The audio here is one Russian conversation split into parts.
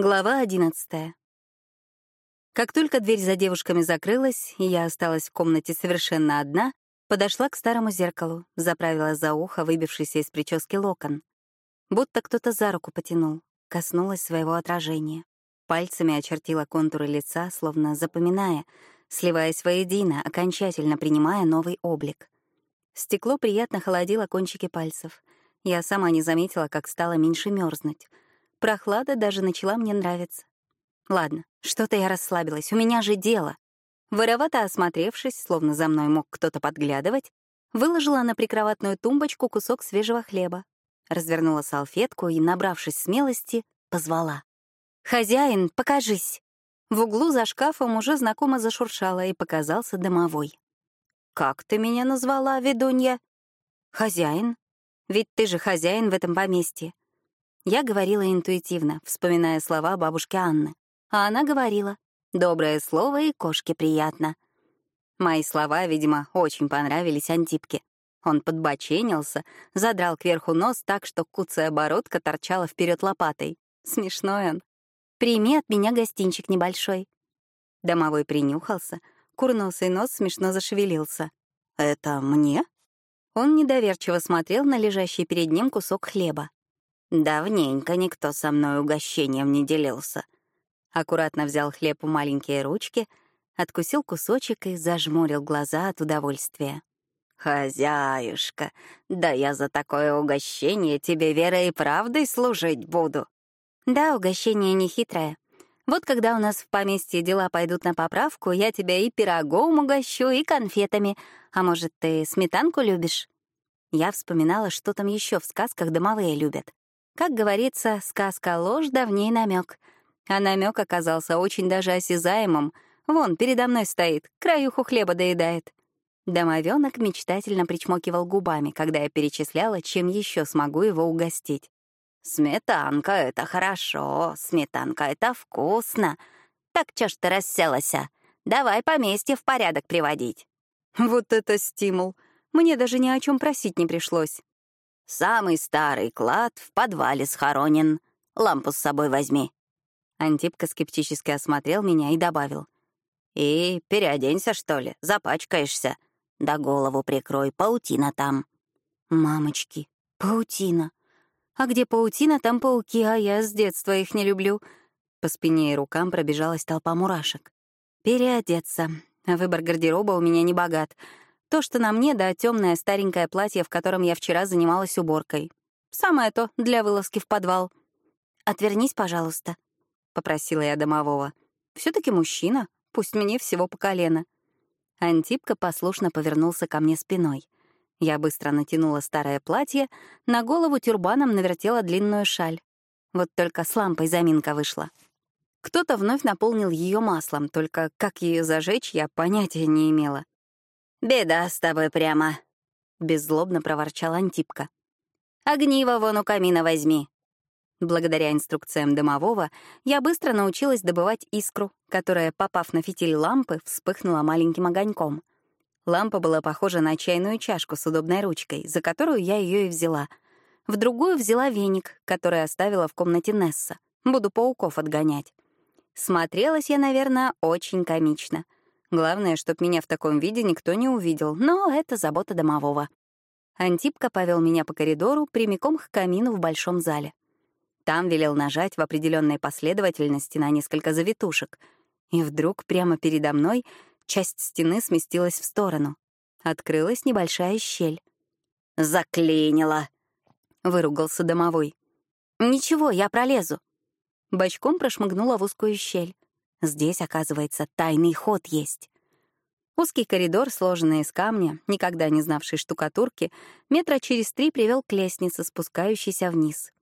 Глава одиннадцатая. Как только дверь за девушками закрылась, и я осталась в комнате совершенно одна, подошла к старому зеркалу, заправила за ухо выбившийся из прически локон. Будто кто-то за руку потянул, коснулась своего отражения. Пальцами очертила контуры лица, словно запоминая, сливаясь воедино, окончательно принимая новый облик. Стекло приятно холодило кончики пальцев. Я сама не заметила, как стало меньше мерзнуть — Прохлада даже начала мне нравиться. Ладно, что-то я расслабилась, у меня же дело. Воровато осмотревшись, словно за мной мог кто-то подглядывать, выложила на прикроватную тумбочку кусок свежего хлеба, развернула салфетку и, набравшись смелости, позвала. «Хозяин, покажись!» В углу за шкафом уже знакомо зашуршало и показался домовой. «Как ты меня назвала, ведунья?» «Хозяин. Ведь ты же хозяин в этом поместье. Я говорила интуитивно, вспоминая слова бабушки Анны. А она говорила «доброе слово и кошке приятно». Мои слова, видимо, очень понравились Антипке. Он подбоченился, задрал кверху нос так, что куцая бородка торчала вперед лопатой. Смешной он. «Прими от меня гостинчик небольшой». Домовой принюхался, курнулся и нос смешно зашевелился. «Это мне?» Он недоверчиво смотрел на лежащий перед ним кусок хлеба. Давненько никто со мной угощением не делился. Аккуратно взял хлеб у маленькие ручки, откусил кусочек и зажмурил глаза от удовольствия. «Хозяюшка, да я за такое угощение тебе верой и правдой служить буду». «Да, угощение нехитрое. Вот когда у нас в поместье дела пойдут на поправку, я тебя и пирогом угощу, и конфетами. А может, ты сметанку любишь?» Я вспоминала, что там еще в сказках домовые любят. Как говорится, сказка ложь, да в ней намек. А намек оказался очень даже осязаемым. Вон, передо мной стоит, краюху хлеба доедает. Домовенок мечтательно причмокивал губами, когда я перечисляла, чем еще смогу его угостить. «Сметанка — это хорошо, сметанка — это вкусно. Так чё ж ты расселась? Давай поместье в порядок приводить». Вот это стимул. Мне даже ни о чем просить не пришлось. Самый старый клад в подвале схоронен. Лампу с собой возьми». Антипка скептически осмотрел меня и добавил. «И переоденься, что ли, запачкаешься. Да голову прикрой, паутина там». «Мамочки, паутина. А где паутина, там пауки, а я с детства их не люблю». По спине и рукам пробежалась толпа мурашек. «Переодеться. Выбор гардероба у меня не богат. То, что на мне, да темное старенькое платье, в котором я вчера занималась уборкой. Самое то для вылазки в подвал. «Отвернись, пожалуйста», — попросила я домового. все таки мужчина, пусть мне всего по колено». Антипка послушно повернулся ко мне спиной. Я быстро натянула старое платье, на голову тюрбаном навертела длинную шаль. Вот только с лампой заминка вышла. Кто-то вновь наполнил ее маслом, только как ее зажечь, я понятия не имела. «Беда с тобой прямо», — беззлобно проворчал Антипка. «Огниво вон у камина возьми». Благодаря инструкциям домового я быстро научилась добывать искру, которая, попав на фитиль лампы, вспыхнула маленьким огоньком. Лампа была похожа на чайную чашку с удобной ручкой, за которую я ее и взяла. В другую взяла веник, который оставила в комнате Несса. Буду пауков отгонять. Смотрелась я, наверное, очень комично — Главное, чтоб меня в таком виде никто не увидел, но это забота домового. Антипка повел меня по коридору прямиком к камину в большом зале. Там велел нажать в определенной последовательности на несколько завитушек. И вдруг прямо передо мной часть стены сместилась в сторону. Открылась небольшая щель. «Заклинило!» — выругался домовой. «Ничего, я пролезу». Бочком прошмыгнула в узкую щель. Здесь, оказывается, тайный ход есть. Узкий коридор, сложенный из камня, никогда не знавший штукатурки, метра через три привел к лестнице, спускающейся вниз.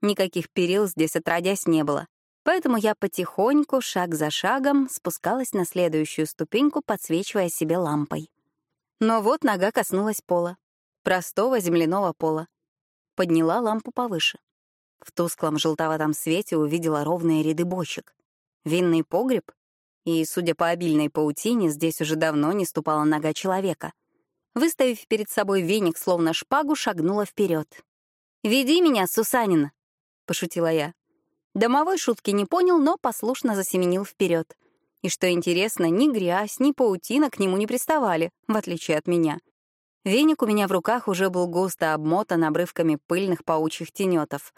Никаких перил здесь отродясь не было, поэтому я потихоньку, шаг за шагом, спускалась на следующую ступеньку, подсвечивая себе лампой. Но вот нога коснулась пола. Простого земляного пола. Подняла лампу повыше. В тусклом желтоватом свете увидела ровные ряды бочек. Винный погреб? И, судя по обильной паутине, здесь уже давно не ступала нога человека. Выставив перед собой веник, словно шпагу, шагнула вперед. «Веди меня, Сусанин!» — пошутила я. Домовой шутки не понял, но послушно засеменил вперед. И что интересно, ни грязь, ни паутина к нему не приставали, в отличие от меня. Веник у меня в руках уже был густо обмотан обрывками пыльных паучьих тенетов.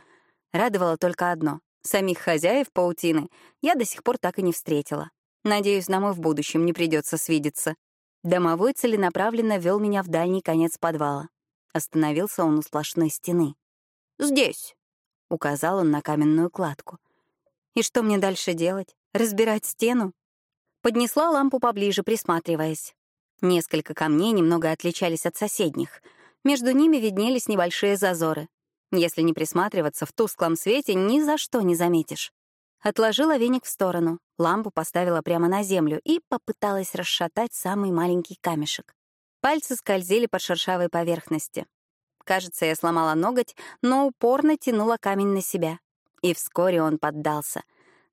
Радовало только одно — самих хозяев паутины я до сих пор так и не встретила. Надеюсь, нам и в будущем не придется свидеться. Домовой целенаправленно вел меня в дальний конец подвала. Остановился он у сплошной стены. «Здесь», — указал он на каменную кладку. «И что мне дальше делать? Разбирать стену?» Поднесла лампу поближе, присматриваясь. Несколько камней немного отличались от соседних. Между ними виднелись небольшие зазоры. Если не присматриваться, в тусклом свете ни за что не заметишь. Отложила веник в сторону, лампу поставила прямо на землю и попыталась расшатать самый маленький камешек. Пальцы скользили по шершавой поверхности. Кажется, я сломала ноготь, но упорно тянула камень на себя. И вскоре он поддался.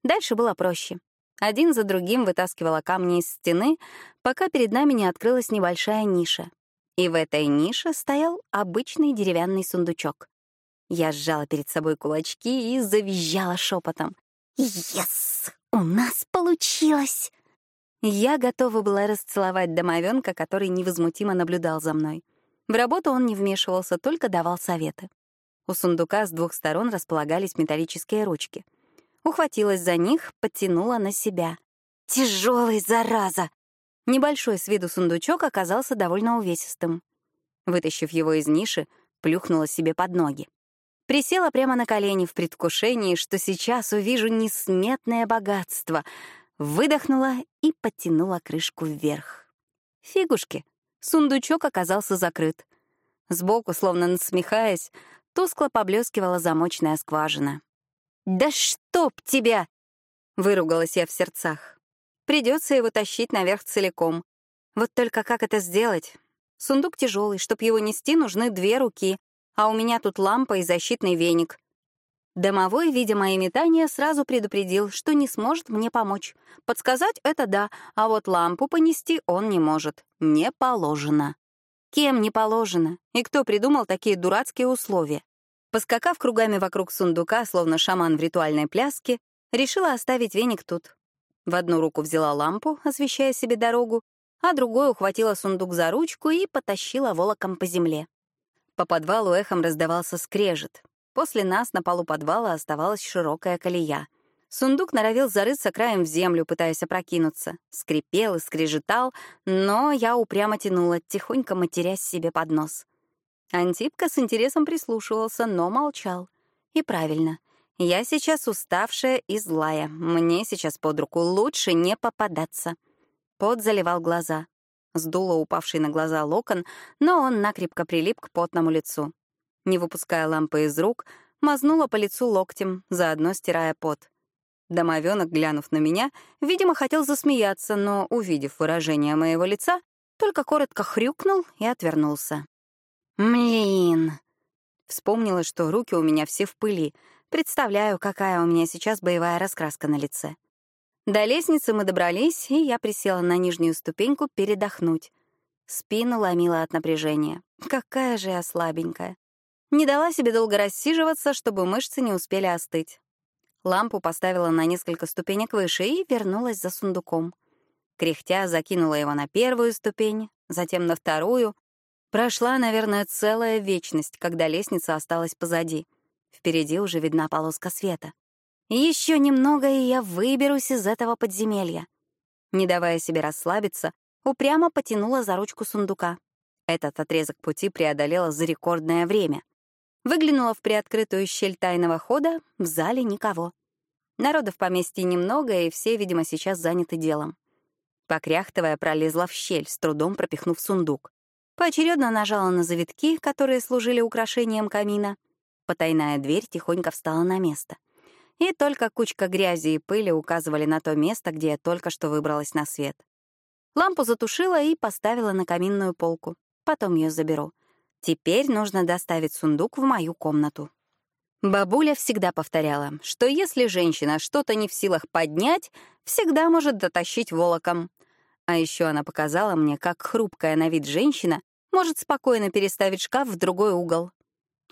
Дальше было проще. Один за другим вытаскивала камни из стены, пока перед нами не открылась небольшая ниша. И в этой нише стоял обычный деревянный сундучок. Я сжала перед собой кулачки и завизжала шепотом. «Ес! У нас получилось!» Я готова была расцеловать домовенка, который невозмутимо наблюдал за мной. В работу он не вмешивался, только давал советы. У сундука с двух сторон располагались металлические ручки. Ухватилась за них, подтянула на себя. Тяжелый, зараза! Небольшой с виду сундучок оказался довольно увесистым. Вытащив его из ниши, плюхнула себе под ноги. Присела прямо на колени в предвкушении, что сейчас увижу несметное богатство. Выдохнула и подтянула крышку вверх. Фигушки. Сундучок оказался закрыт. Сбоку, словно насмехаясь, тускло поблескивала замочная скважина. «Да чтоб тебя!» — выругалась я в сердцах. Придется его тащить наверх целиком. Вот только как это сделать? Сундук тяжелый, чтоб его нести, нужны две руки, а у меня тут лампа и защитный веник. Домовой, видя мои метания, сразу предупредил, что не сможет мне помочь. Подсказать — это да, а вот лампу понести он не может. Не положено. Кем не положено? И кто придумал такие дурацкие условия? Поскакав кругами вокруг сундука, словно шаман в ритуальной пляске, решила оставить веник тут. В одну руку взяла лампу, освещая себе дорогу, а другой ухватила сундук за ручку и потащила волоком по земле. По подвалу эхом раздавался скрежет. После нас на полу подвала оставалась широкая колея. Сундук норовил зарыться краем в землю, пытаясь опрокинуться. Скрипел и скрежетал, но я упрямо тянула, тихонько матерясь себе под нос. Антипка с интересом прислушивался, но молчал. И правильно. Я сейчас уставшая и злая. Мне сейчас под руку лучше не попадаться. Пот заливал глаза сдула упавший на глаза локон, но он накрепко прилип к потному лицу. Не выпуская лампы из рук, мазнула по лицу локтем, заодно стирая пот. Домовенок, глянув на меня, видимо, хотел засмеяться, но, увидев выражение моего лица, только коротко хрюкнул и отвернулся. «Млин!» Вспомнила, что руки у меня все в пыли. Представляю, какая у меня сейчас боевая раскраска на лице. До лестницы мы добрались, и я присела на нижнюю ступеньку передохнуть. Спину ломила от напряжения. Какая же я слабенькая. Не дала себе долго рассиживаться, чтобы мышцы не успели остыть. Лампу поставила на несколько ступенек выше и вернулась за сундуком. Кряхтя закинула его на первую ступень, затем на вторую. Прошла, наверное, целая вечность, когда лестница осталась позади. Впереди уже видна полоска света. Еще немного, и я выберусь из этого подземелья. Не давая себе расслабиться, упрямо потянула за ручку сундука. Этот отрезок пути преодолела за рекордное время. Выглянула в приоткрытую щель тайного хода, в зале никого. Народа в поместье немного, и все, видимо, сейчас заняты делом. Покряхтывая, пролезла в щель, с трудом пропихнув сундук. Поочередно нажала на завитки, которые служили украшением камина. Потайная дверь тихонько встала на место и только кучка грязи и пыли указывали на то место, где я только что выбралась на свет. Лампу затушила и поставила на каминную полку. Потом ее заберу. Теперь нужно доставить сундук в мою комнату. Бабуля всегда повторяла, что если женщина что-то не в силах поднять, всегда может дотащить волоком. А еще она показала мне, как хрупкая на вид женщина может спокойно переставить шкаф в другой угол.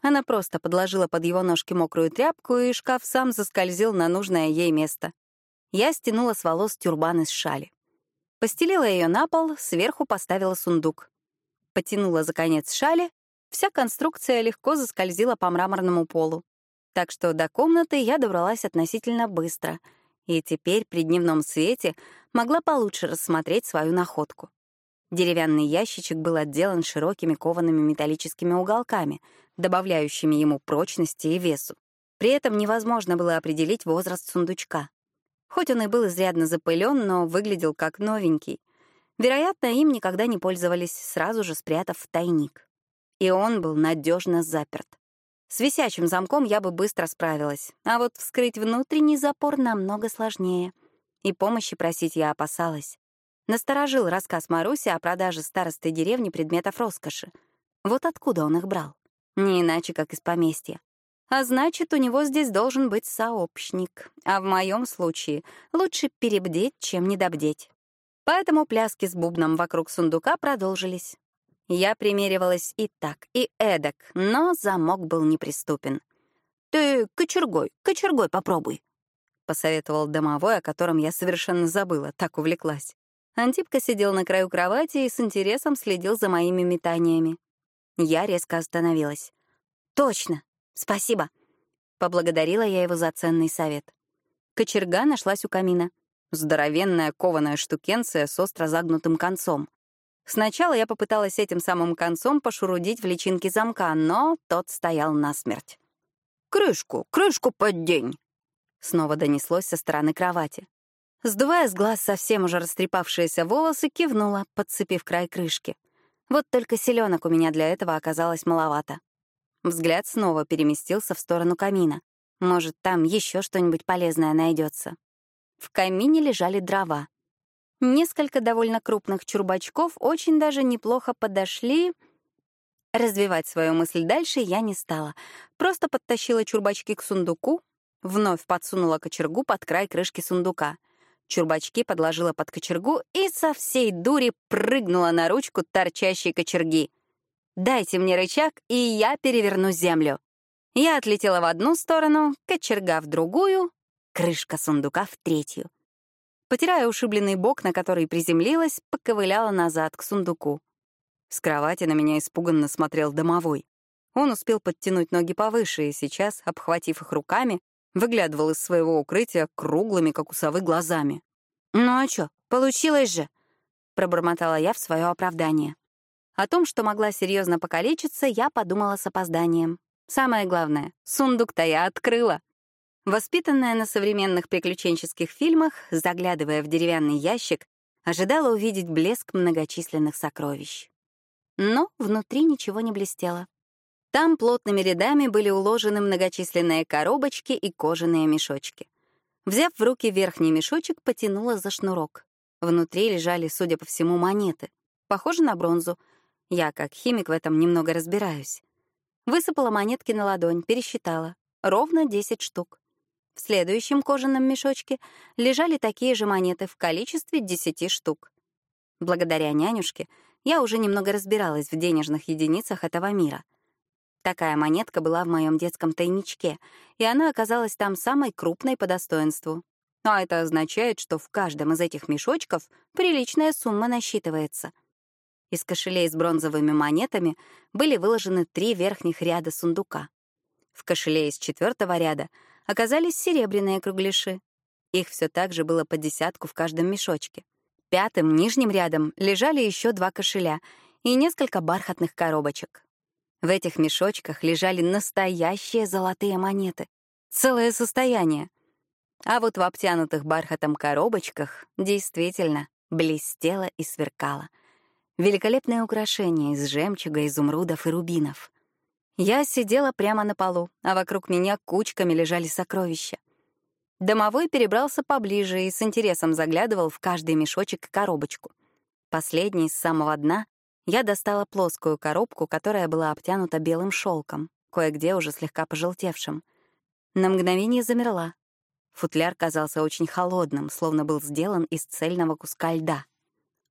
Она просто подложила под его ножки мокрую тряпку, и шкаф сам заскользил на нужное ей место. Я стянула с волос тюрбан из шали. Постелила ее на пол, сверху поставила сундук. Потянула за конец шали, вся конструкция легко заскользила по мраморному полу. Так что до комнаты я добралась относительно быстро, и теперь при дневном свете могла получше рассмотреть свою находку. Деревянный ящичек был отделан широкими коваными металлическими уголками, добавляющими ему прочности и весу. При этом невозможно было определить возраст сундучка. Хоть он и был изрядно запылен, но выглядел как новенький. Вероятно, им никогда не пользовались, сразу же спрятав в тайник. И он был надежно заперт. С висячим замком я бы быстро справилась, а вот вскрыть внутренний запор намного сложнее. И помощи просить я опасалась. Насторожил рассказ Маруси о продаже старостой деревни предметов роскоши. Вот откуда он их брал? Не иначе, как из поместья. А значит, у него здесь должен быть сообщник. А в моем случае лучше перебдеть, чем недобдеть. Поэтому пляски с бубном вокруг сундука продолжились. Я примеривалась и так, и эдак, но замок был неприступен. «Ты кочергой, кочергой попробуй», — посоветовал домовой, о котором я совершенно забыла, так увлеклась. Антипка сидел на краю кровати и с интересом следил за моими метаниями. Я резко остановилась. «Точно! Спасибо!» Поблагодарила я его за ценный совет. Кочерга нашлась у камина. Здоровенная кованая штукенция с остро загнутым концом. Сначала я попыталась этим самым концом пошурудить в личинке замка, но тот стоял насмерть. «Крышку, крышку поддень!» Снова донеслось со стороны кровати. Сдувая с глаз совсем уже растрепавшиеся волосы, кивнула, подцепив край крышки. Вот только селенок у меня для этого оказалось маловато. Взгляд снова переместился в сторону камина. Может, там еще что-нибудь полезное найдется. В камине лежали дрова. Несколько довольно крупных чурбачков очень даже неплохо подошли. Развивать свою мысль дальше я не стала. Просто подтащила чурбачки к сундуку, вновь подсунула кочергу под край крышки сундука — Чурбачки подложила под кочергу и со всей дури прыгнула на ручку торчащей кочерги. «Дайте мне рычаг, и я переверну землю». Я отлетела в одну сторону, кочерга в другую, крышка сундука в третью. Потирая ушибленный бок, на который приземлилась, поковыляла назад к сундуку. С кровати на меня испуганно смотрел домовой. Он успел подтянуть ноги повыше и сейчас, обхватив их руками, выглядывал из своего укрытия круглыми, как у совы, глазами. «Ну а чё, получилось же!» — пробормотала я в свое оправдание. О том, что могла серьезно покалечиться, я подумала с опозданием. Самое главное, сундук-то я открыла. Воспитанная на современных приключенческих фильмах, заглядывая в деревянный ящик, ожидала увидеть блеск многочисленных сокровищ. Но внутри ничего не блестело. Там плотными рядами были уложены многочисленные коробочки и кожаные мешочки. Взяв в руки верхний мешочек, потянула за шнурок. Внутри лежали, судя по всему, монеты. Похоже на бронзу. Я, как химик, в этом немного разбираюсь. Высыпала монетки на ладонь, пересчитала. Ровно 10 штук. В следующем кожаном мешочке лежали такие же монеты в количестве 10 штук. Благодаря нянюшке я уже немного разбиралась в денежных единицах этого мира — Такая монетка была в моем детском тайничке, и она оказалась там самой крупной по достоинству. А это означает, что в каждом из этих мешочков приличная сумма насчитывается. Из кошелей с бронзовыми монетами были выложены три верхних ряда сундука. В кошеле из четвертого ряда оказались серебряные кругляши. Их все так же было по десятку в каждом мешочке. Пятым, нижним рядом лежали еще два кошеля и несколько бархатных коробочек. В этих мешочках лежали настоящие золотые монеты. Целое состояние. А вот в обтянутых бархатом коробочках действительно блестело и сверкало. Великолепное украшение из жемчуга, изумрудов и рубинов. Я сидела прямо на полу, а вокруг меня кучками лежали сокровища. Домовой перебрался поближе и с интересом заглядывал в каждый мешочек и коробочку. Последний, с самого дна, я достала плоскую коробку, которая была обтянута белым шелком, кое-где уже слегка пожелтевшим. На мгновение замерла. Футляр казался очень холодным, словно был сделан из цельного куска льда.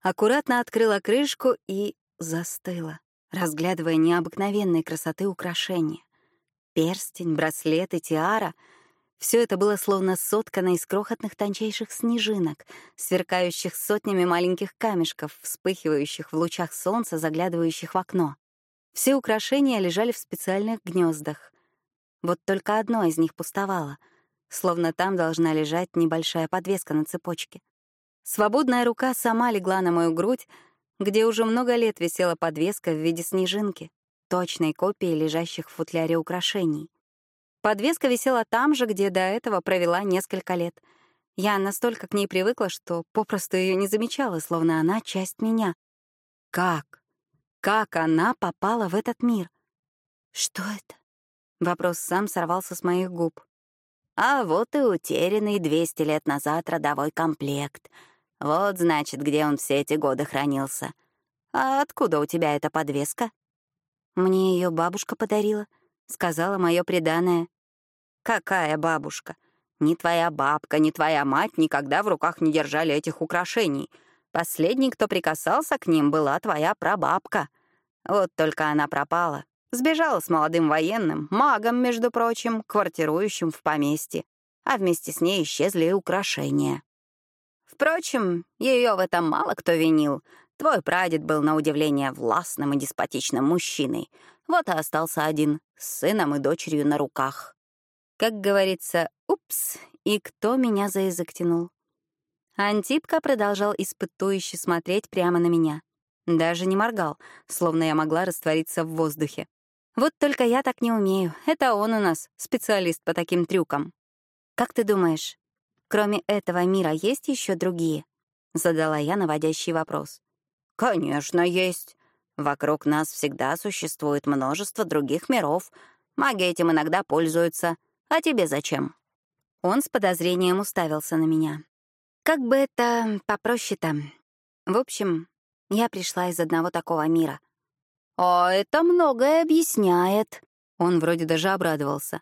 Аккуратно открыла крышку и застыла, разглядывая необыкновенной красоты украшения. Перстень, браслет и тиара — все это было словно соткано из крохотных тончайших снежинок, сверкающих сотнями маленьких камешков, вспыхивающих в лучах солнца, заглядывающих в окно. Все украшения лежали в специальных гнездах. Вот только одно из них пустовало, словно там должна лежать небольшая подвеска на цепочке. Свободная рука сама легла на мою грудь, где уже много лет висела подвеска в виде снежинки, точной копии лежащих в футляре украшений. Подвеска висела там же, где до этого провела несколько лет. Я настолько к ней привыкла, что попросту ее не замечала, словно она — часть меня. Как? Как она попала в этот мир? Что это? Вопрос сам сорвался с моих губ. А вот и утерянный 200 лет назад родовой комплект — вот, значит, где он все эти годы хранился. А откуда у тебя эта подвеска? Мне ее бабушка подарила, сказала мое преданное. Какая бабушка? Ни твоя бабка, ни твоя мать никогда в руках не держали этих украшений. Последний, кто прикасался к ним, была твоя прабабка. Вот только она пропала. Сбежала с молодым военным, магом, между прочим, квартирующим в поместье. А вместе с ней исчезли и украшения. Впрочем, ее в этом мало кто винил. Твой прадед был на удивление властным и деспотичным мужчиной. Вот и остался один, с сыном и дочерью на руках. Как говорится, упс, и кто меня за язык тянул? Антипка продолжал испытующе смотреть прямо на меня. Даже не моргал, словно я могла раствориться в воздухе. Вот только я так не умею. Это он у нас, специалист по таким трюкам. Как ты думаешь, Кроме этого мира есть еще другие? Задала я наводящий вопрос. Конечно, есть. Вокруг нас всегда существует множество других миров. Маги этим иногда пользуются. А тебе зачем? Он с подозрением уставился на меня. Как бы это попроще-то? В общем, я пришла из одного такого мира. «А это многое объясняет». Он вроде даже обрадовался.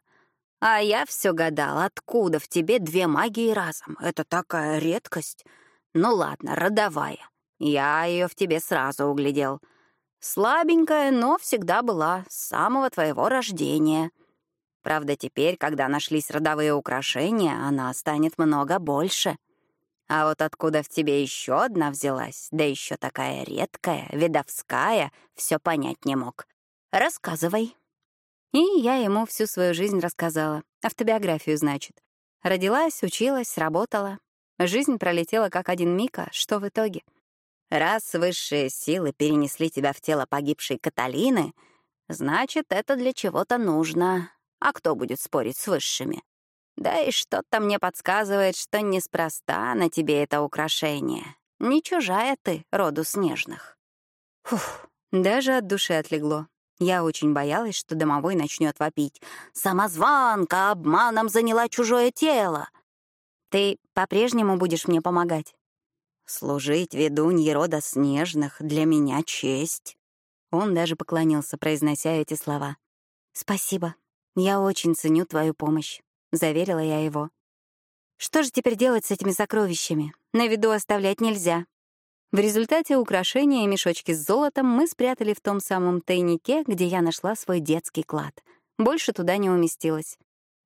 А я все гадал, откуда в тебе две магии разом. Это такая редкость. Ну ладно, родовая. Я ее в тебе сразу углядел. Слабенькая, но всегда была, с самого твоего рождения. Правда, теперь, когда нашлись родовые украшения, она станет много больше. А вот откуда в тебе еще одна взялась, да еще такая редкая, видовская, все понять не мог. Рассказывай. И я ему всю свою жизнь рассказала. Автобиографию, значит. Родилась, училась, работала. Жизнь пролетела как один миг, а что в итоге? Раз высшие силы перенесли тебя в тело погибшей Каталины, значит, это для чего-то нужно. А кто будет спорить с высшими? Да и что-то мне подсказывает, что неспроста на тебе это украшение. Не чужая ты роду снежных. Фух, даже от души отлегло. Я очень боялась, что домовой начнет вопить. «Самозванка обманом заняла чужое тело!» «Ты по-прежнему будешь мне помогать?» «Служить ведунье рода снежных для меня честь». Он даже поклонился, произнося эти слова. «Спасибо. Я очень ценю твою помощь», — заверила я его. «Что же теперь делать с этими сокровищами? На виду оставлять нельзя. В результате украшения и мешочки с золотом мы спрятали в том самом тайнике, где я нашла свой детский клад. Больше туда не уместилось.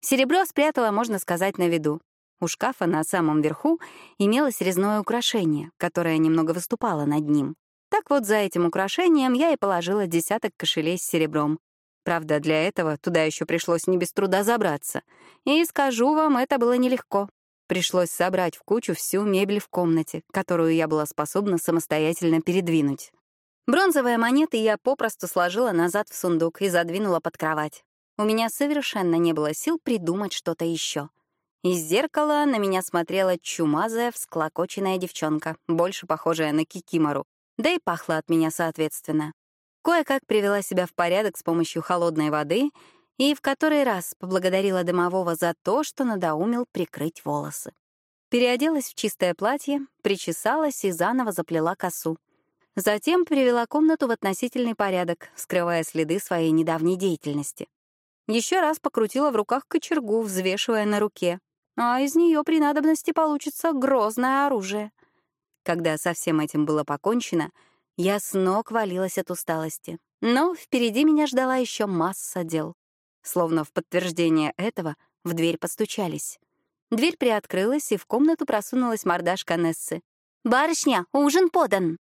Серебро спрятала, можно сказать, на виду. У шкафа на самом верху имелось резное украшение, которое немного выступало над ним. Так вот, за этим украшением я и положила десяток кошелей с серебром. Правда, для этого туда еще пришлось не без труда забраться. И скажу вам, это было нелегко. Пришлось собрать в кучу всю мебель в комнате, которую я была способна самостоятельно передвинуть. Бронзовые монеты я попросту сложила назад в сундук и задвинула под кровать. У меня совершенно не было сил придумать что-то еще. Из зеркала на меня смотрела чумазая, всклокоченная девчонка, больше похожая на кикимору, да и пахла от меня соответственно. Кое-как привела себя в порядок с помощью холодной воды и в который раз поблагодарила домового за то, что надоумил прикрыть волосы. Переоделась в чистое платье, причесалась и заново заплела косу. Затем привела комнату в относительный порядок, скрывая следы своей недавней деятельности. Еще раз покрутила в руках кочергу, взвешивая на руке. А из нее при надобности получится грозное оружие. Когда со всем этим было покончено, я с ног валилась от усталости. Но впереди меня ждала еще масса дел. Словно в подтверждение этого в дверь постучались. Дверь приоткрылась, и в комнату просунулась мордашка Нессы. «Барышня, ужин подан!»